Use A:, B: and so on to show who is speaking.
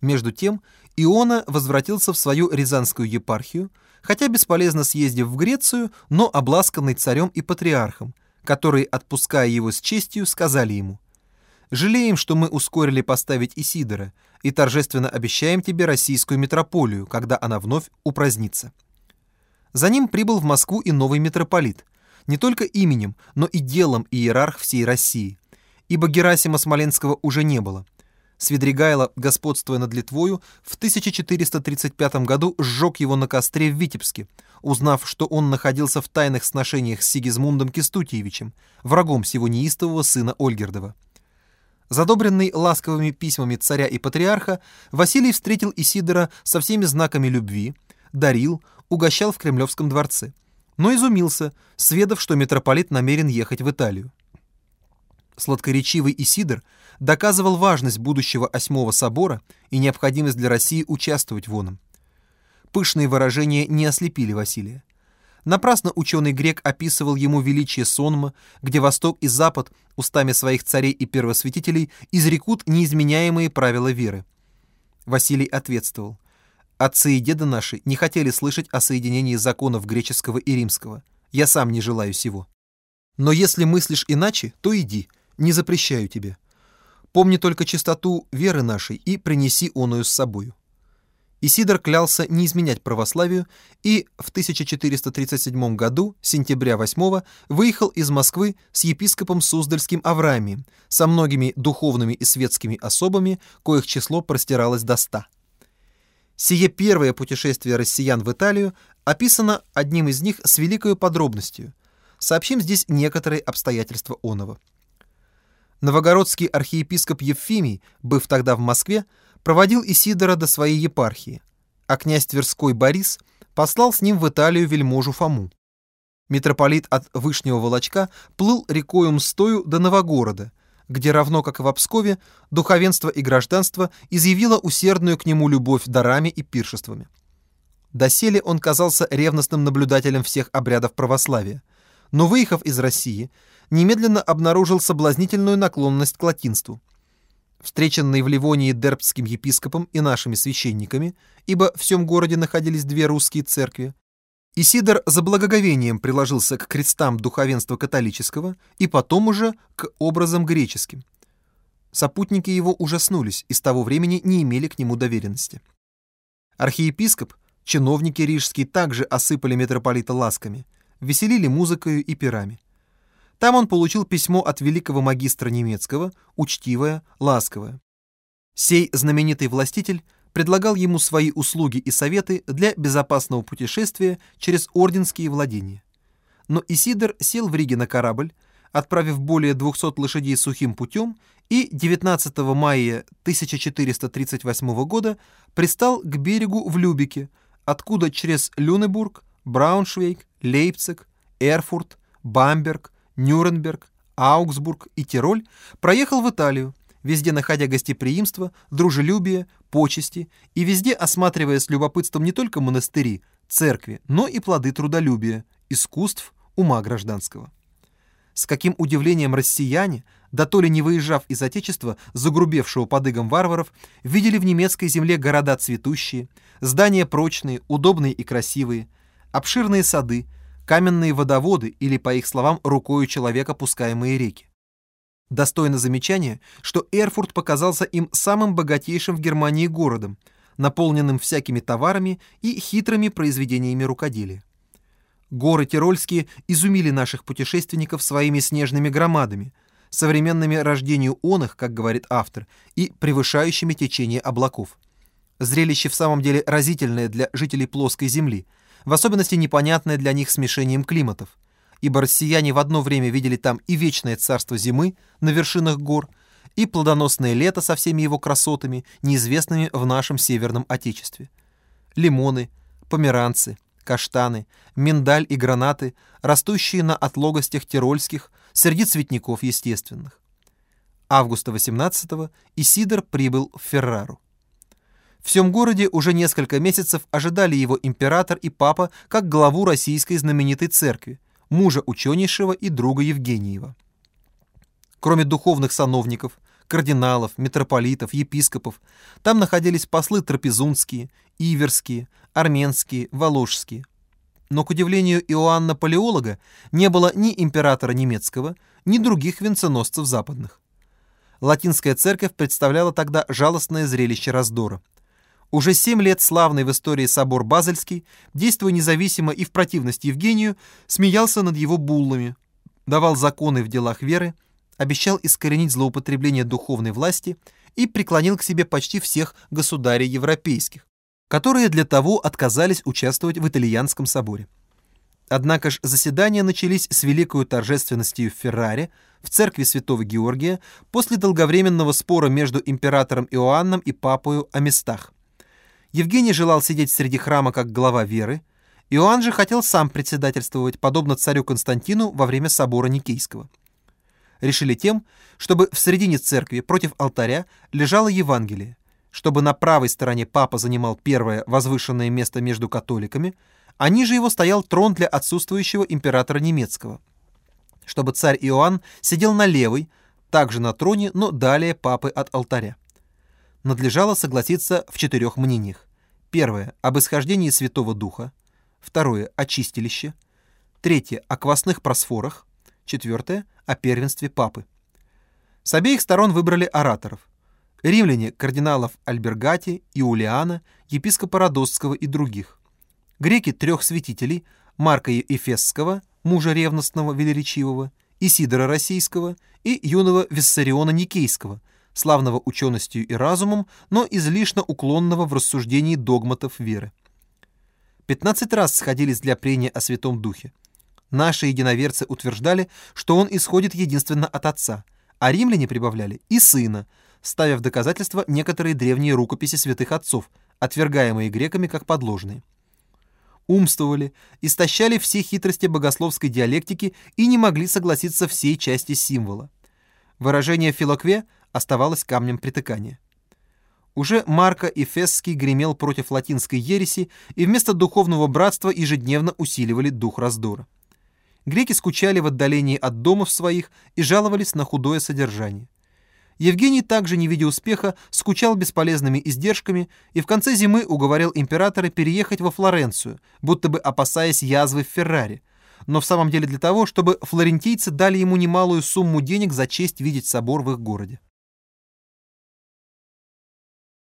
A: Между тем, Иона возвратился в свою Рязанскую епархию, хотя бесполезно съездив в Грецию, но обласканный царем и патриархом, которые, отпуская его с честью, сказали ему «Жалеем, что мы ускорили поставить Исидора, и торжественно обещаем тебе российскую митрополию, когда она вновь упразднится». За ним прибыл в Москву и новый митрополит, не только именем, но и делом иерарх всей России, ибо Герасима Смоленского уже не было. Свидригайло, господствуя над Литвою, в 1435 году сжег его на костре в Витебске, узнав, что он находился в тайных сношениях с Сигизмундом Кистутиевичем, врагом всего неистового сына Ольгердова. Задобренный ласковыми письмами царя и патриарха, Василий встретил Исидора со всеми знаками любви, дарил, угощал в Кремлевском дворце, но изумился, сведав, что митрополит намерен ехать в Италию. Сладкоречивый Исидор доказывал важность будущего Осьмого собора и необходимость для России участвовать в оном. Пышные выражения не ослепили Василия. Напрасно ученый грек описывал ему величие сонма, где Восток и Запад устами своих царей и первосвятителей изрекут неизменяемые правила веры. Василий ответствовал – Отцы и деды наши не хотели слышать о соединении законов греческого и римского. Я сам не желаю сего. Но если мыслишь иначе, то иди, не запрещаю тебе. Помни только чистоту веры нашей и принеси оную с собою». Исидор клялся не изменять православию и в 1437 году, сентября 8 выехал из Москвы с епископом Суздальским Авраамием, со многими духовными и светскими особами, коих число простиралось до ста. Сие первое путешествие россиян в Италию описано одним из них с великой подробностью. Сообщим здесь некоторые обстоятельства оного. Новогородский архиепископ Евфимий, быв тогда в Москве, проводил Исидора до своей епархии, а князь Тверской Борис послал с ним в Италию вельможу Фому. Митрополит от Вышнего Волочка плыл рекою Мстою до Новогорода, где равно как и в Обскове, духовенство и гражданство изъявило усердную к нему любовь дарами и пиршествами. Доселе он казался ревностным наблюдателем всех обрядов православия, но, выехав из России, немедленно обнаружил соблазнительную наклонность к латинству. Встреченный в Ливонии дербским епископом и нашими священниками, ибо в всем городе находились две русские церкви, Исидор за благоговением приложился к крестам духовенства католического и потом уже к образам греческим. Сопутники его ужаснулись и с того времени не имели к нему доверенности. Архиепископ, чиновники рижские также осыпали митрополита ласками, веселили музыкою и пирами. Там он получил письмо от великого магистра немецкого, учтивое, ласковое. Сей знаменитый властитель предлагал ему свои услуги и советы для безопасного путешествия через орденские владения. Но Исидор сел в Риге на корабль, отправив более 200 лошадей сухим путем, и 19 мая 1438 года пристал к берегу в Любике, откуда через Люнебург, Брауншвейг, Лейпциг, Эрфурт, Бамберг, Нюрнберг, Аугсбург и Тироль проехал в Италию, везде находя гостеприимство, дружелюбие, почести и везде осматривая с любопытством не только монастыри, церкви, но и плоды трудолюбия, искусств, ума гражданского. С каким удивлением россияне, да то ли не выезжав из Отечества, загрубевшего под игом варваров, видели в немецкой земле города цветущие, здания прочные, удобные и красивые, обширные сады, каменные водоводы или, по их словам, рукою человека пускаемые реки. Достойно замечания, что Эрфурт показался им самым богатейшим в Германии городом, наполненным всякими товарами и хитрыми произведениями рукоделия. Горы Тирольские изумили наших путешественников своими снежными громадами, современными рождению оных, как говорит автор, и превышающими течение облаков. Зрелище в самом деле разительное для жителей плоской земли, в особенности непонятное для них смешением климатов – ибо россияне в одно время видели там и вечное царство зимы на вершинах гор, и плодоносное лето со всеми его красотами, неизвестными в нашем северном Отечестве. Лимоны, померанцы, каштаны, миндаль и гранаты, растущие на отлогостях тирольских, среди цветников естественных. Августа 18-го Исидор прибыл в Феррару. В всем городе уже несколько месяцев ожидали его император и папа как главу российской знаменитой церкви, мужа ученейшего и друга Евгениева. Кроме духовных сановников, кардиналов, митрополитов, епископов. Там находились послы трапезунские, иверские, армянские, воложские. Но, к удивлению Иоанна Палеолога, не было ни императора немецкого, ни других венценосцев западных. Латинская церковь представляла тогда жалостное зрелище раздора. Уже семь лет славный в истории собор Базельский, действуя независимо и в противность Евгению, смеялся над его буллами, давал законы в делах веры, обещал искоренить злоупотребление духовной власти и преклонил к себе почти всех государей европейских, которые для того отказались участвовать в итальянском соборе. Однако ж заседания начались с великой торжественностью в Ферраре, в церкви святого Георгия, после долговременного спора между императором Иоанном и папою о местах. Евгений желал сидеть среди храма как глава веры, Иоанн же хотел сам председательствовать, подобно царю Константину во время собора Никейского. Решили тем, чтобы в середине церкви против алтаря лежало Евангелие, чтобы на правой стороне папа занимал первое возвышенное место между католиками, а ниже его стоял трон для отсутствующего императора немецкого, чтобы царь Иоанн сидел на левой, также на троне, но далее папы от алтаря надлежало согласиться в четырех мнениях. Первое – об исхождении Святого Духа. Второе – о чистилище. Третье – о квасных просфорах. Четвертое – о первенстве Папы. С обеих сторон выбрали ораторов. Римляне – кардиналов Альбергати, Иулиана, епископа Родосского и других. Греки – трех святителей – Марка Ефесского, мужа ревностного велеречивого, Исидора Российского и юного Виссариона Никейского – славного ученостью и разумом, но излишне уклонного в рассуждении догматов веры. Пятнадцать раз сходились для прения о Святом Духе. Наши единоверцы утверждали, что он исходит единственно от Отца, а римляне прибавляли и Сына, ставя в доказательство некоторые древние рукописи святых отцов, отвергаемые греками как подложные. Умствовали, истощали все хитрости богословской диалектики и не могли согласиться всей части символа. Выражение Филокве – оставалось камнем притыкания. Уже Марко и Фесский гремел против латинской ереси и вместо духовного братства ежедневно усиливали дух раздора. Греки скучали в отдалении от домов своих и жаловались на худое содержание. Евгений, также не видя успеха, скучал бесполезными издержками и в конце зимы уговорил императора переехать во Флоренцию, будто бы опасаясь язвы в Ферраре, но в самом деле для того, чтобы флорентийцы дали ему немалую сумму денег за честь видеть собор в их городе.